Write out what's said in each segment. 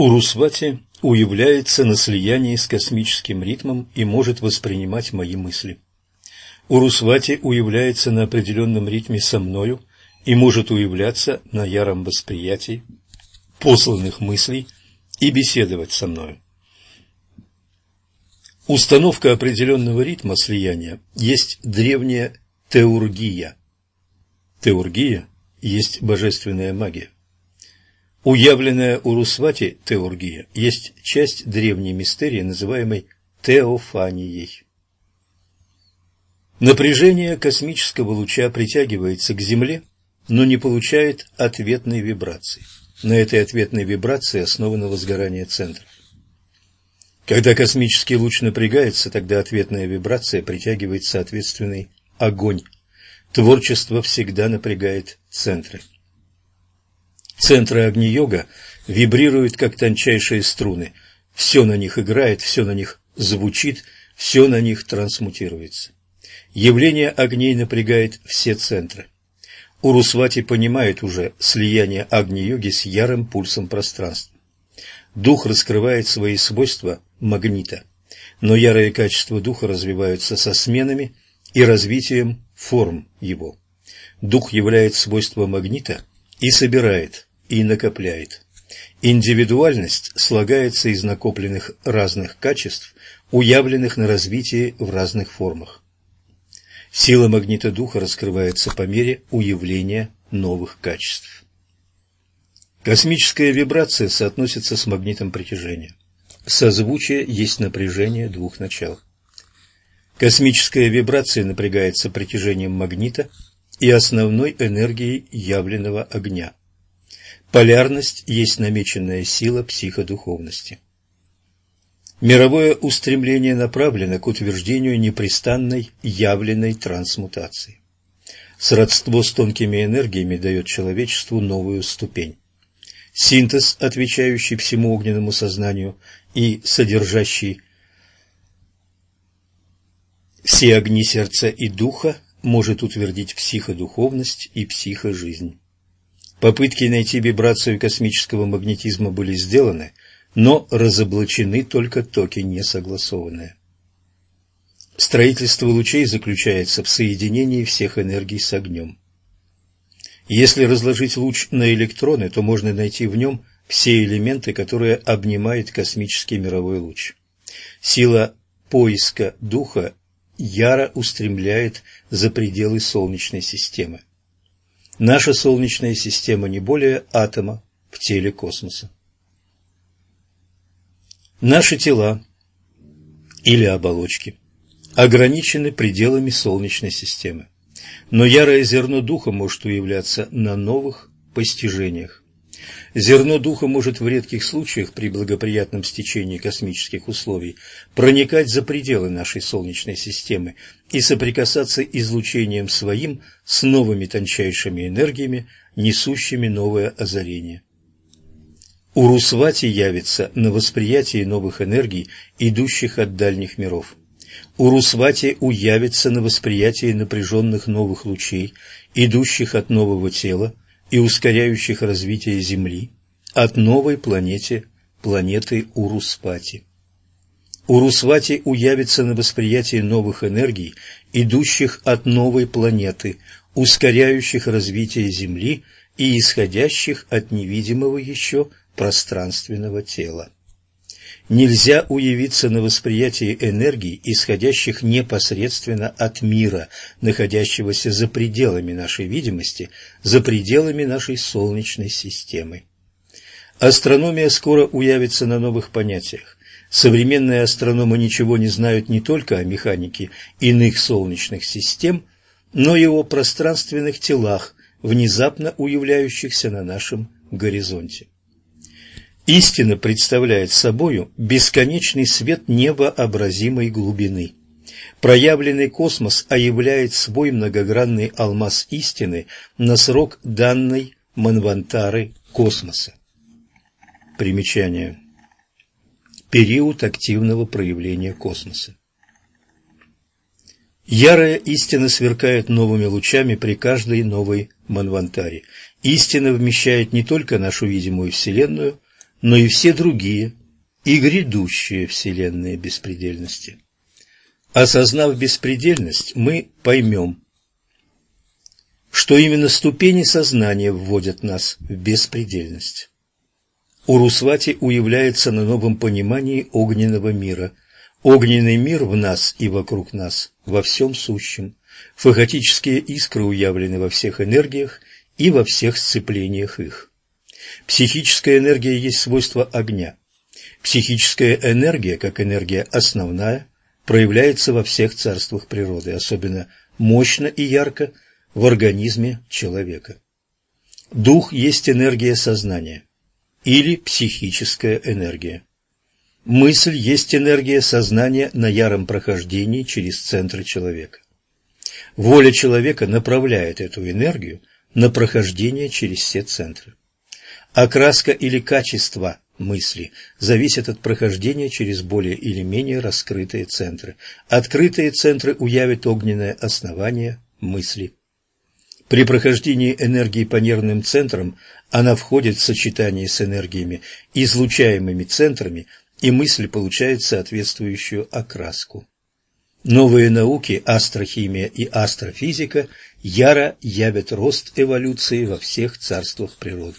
Урусвати уявляется на слиянии с космическим ритмом и может воспринимать мои мысли. Урусвати уявляется на определенном ритме со мною и может уявляться на яром восприятии посланных мыслей и беседовать со мною. Установка определенного ритма слияния есть древняя теургия. Теургия есть божественная магия. Уявленная Урусвати теургия есть часть древней мистерии, называемой теофанией. Напряжение космического луча притягивается к Земле, но не получает ответной вибрации. На этой ответной вибрации основано возгорание центров. Когда космический луч напрягается, тогда ответная вибрация притягивает соответственный огонь. Творчество всегда напрягает центры. Центры Агни-йога вибрируют, как тончайшие струны. Все на них играет, все на них звучит, все на них трансмутируется. Явление огней напрягает все центры. Урусвати понимает уже слияние Агни-йоги с ярым пульсом пространства. Дух раскрывает свои свойства магнита, но ярые качества духа развиваются со сменами и развитием форм его. Дух является свойства магнита и собирает и накопляет. Индивидуальность слагается из накопленных разных качеств, уявленных на развитии в разных формах. Сила магнита духа раскрывается по мере уявления новых качеств. Космическая вибрация соотносится с магнитом притяжения. Созвучие есть напряжение двух начал. Космическая вибрация напрягается притяжением магнита и основной энергией явленного огня. Полярность есть намеченная сила психодуховности. Мировое устремление направлено к утверждению непрестанной явленной трансмутации. Сродство с тонкими энергиями дает человечеству новую ступень. Синтез, отвечающий всему огненному сознанию и содержащий все огни сердца и духа, может утвердить психодуховность и психожизнь. Попытки найти вибрацию космического магнетизма были сделаны, но разоблачены только токи несогласованные. Строительство лучей заключается в соединении всех энергий с огнем. Если разложить луч на электроны, то можно найти в нем все элементы, которые обнимает космический мировой луч. Сила поиска духа яро устремляет за пределы Солнечной системы. Наша Солнечная система не более атома в теле космоса. Наши тела или оболочки ограничены пределами Солнечной системы, но ярое зерно Духа может уявляться на новых постижениях. Зерно духа может в редких случаях при благоприятном стечении космических условий проникать за пределы нашей Солнечной системы и соприкасаться излучением своим с новыми тончайшими энергиями, несущими новое озарение. Урусвати явится на восприятии новых энергий, идущих от дальних миров. Урусвати уявится на восприятии напряженных новых лучей, идущих от нового тела, и ускоряющих развитие Земли от новой планете, планеты Уруспати. Урусвати уявится на восприятии новых энергий, идущих от новой планеты, ускоряющих развитие Земли и исходящих от невидимого еще пространственного тела нельзя уявиться на восприятии энергий, исходящих непосредственно от мира, находящегося за пределами нашей видимости, за пределами нашей Солнечной системы. Астрономия скоро уявится на новых понятиях. Современные астрономы ничего не знают не только о механике иных солнечных систем, но и о пространственных телах, внезапно уявляющихся на нашем горизонте. Истина представляет собою бесконечный свет невообразимой глубины. Проявленный космос оявляет свой многогранный алмаз истины на срок данной Манвантары космоса. Примечание. Период активного проявления космоса. Ярая истина сверкает новыми лучами при каждой новой Манвантаре. Истина вмещает не только нашу видимую Вселенную, но и все другие и грядущие вселенные беспредельности. Осознав беспредельность, мы поймем, что именно ступени сознания вводят нас в беспредельность. Урусвати уявляется на новом понимании огненного мира. Огненный мир в нас и вокруг нас, во всем сущем. Фаготические искры уявлены во всех энергиях и во всех сцеплениях их. Психическая энергия есть свойство огня. Психическая энергия, как энергия основная, проявляется во всех царствах природы, особенно мощно и ярко в организме человека. Дух есть энергия сознания или психическая энергия. Мысль есть энергия сознания на яром прохождении через центры человека. Воля человека направляет эту энергию на прохождение через все центры. Окраска или качество мысли зависит от прохождения через более или менее раскрытые центры. Открытые центры уявят огненное основание мысли. При прохождении энергии по нервным центрам она входит в сочетание с энергиями, излучаемыми центрами, и мысль получает соответствующую окраску. Новые науки, астрохимия и астрофизика, яро явят рост эволюции во всех царствах природы.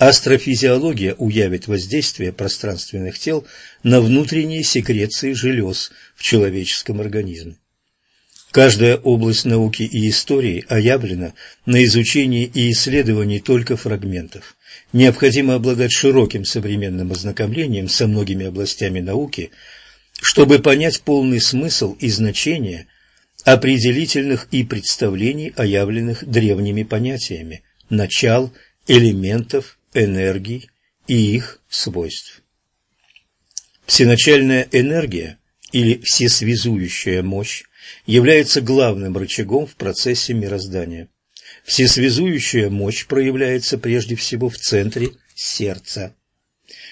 Астрофизиология уявит воздействие пространственных тел на внутренние секреции желез в человеческом организме. Каждая область науки и истории оявлена на изучении и исследовании только фрагментов. Необходимо обладать широким современным ознакомлением со многими областями науки, чтобы понять полный смысл и значение определительных и представлений, оявленных древними понятиями, начал, элементов, энергий и их свойств. Всеначальная энергия или всесвязующая мощь является главным рычагом в процессе мироздания. Всесвязующая мощь проявляется прежде всего в центре сердца.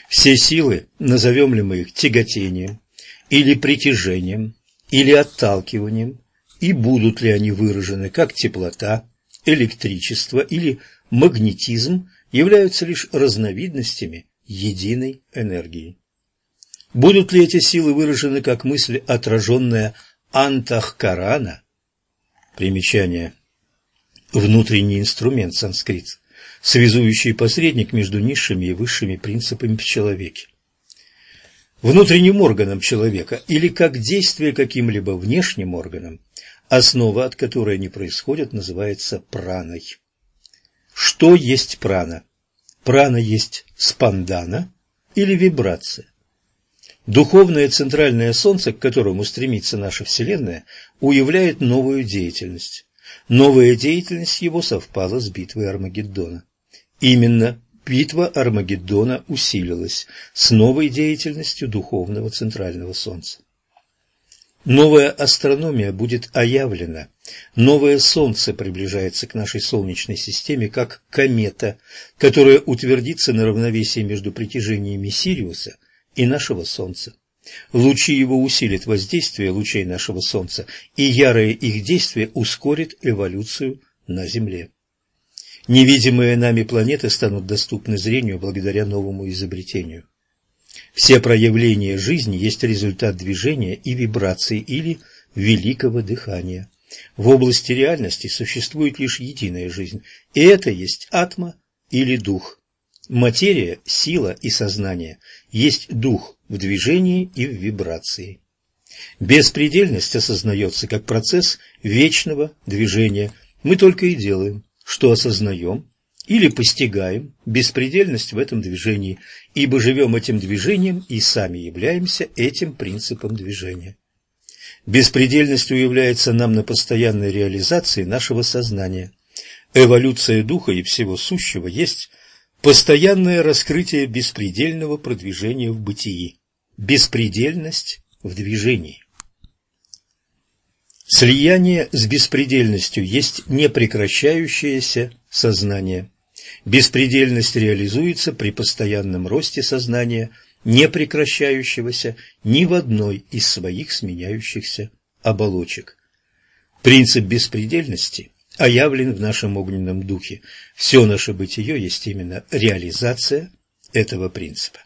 Все силы, назовем ли мы их тяготением, или притяжением, или отталкиванием, и будут ли они выражены как теплота, электричество или магнетизм, являются лишь разновидностями единой энергии. Будут ли эти силы выражены как мысль, отраженная Антахкарана, примечание, внутренний инструмент санскрит, связующий посредник между низшими и высшими принципами в человеке. Внутренним органом человека или как действие каким-либо внешним органом, основа от которой не происходит, называется праной. Что есть прана? Прана есть спандана или вибрация. Духовное центральное солнце, к которому стремится наша Вселенная, уявляет новую деятельность. Новая деятельность его совпала с битвой Армагеддона. Именно битва Армагеддона усилилась с новой деятельностью духовного центрального солнца. Новая астрономия будет оявлена. Новое Солнце приближается к нашей Солнечной системе как комета, которая утвердится на равновесии между притяжениями Сириуса – и нашего Солнца. Лучи его усилят воздействие лучей нашего Солнца, и ярое их действие ускорит эволюцию на Земле. Невидимые нами планеты станут доступны зрению благодаря новому изобретению. Все проявления жизни есть результат движения и вибраций или великого дыхания. В области реальности существует лишь единая жизнь, и это есть атма или дух. Материя, сила и сознание есть дух в движении и в вибрации. Беспредельность осознается как процесс вечного движения. Мы только и делаем, что осознаем или постигаем беспредельность в этом движении, ибо живем этим движением и сами являемся этим принципом движения. Беспредельность уявляется нам на постоянной реализации нашего сознания. Эволюция духа и всего сущего есть Постоянное раскрытие беспредельного продвижения в бытии. Беспредельность в движении. Слияние с беспредельностью есть непрекращающееся сознание. Беспредельность реализуется при постоянном росте сознания, не прекращающегося ни в одной из своих сменяющихся оболочек. Принцип беспредельности оявлен в нашем огненном духе. Все наше бытие есть именно реализация этого принципа.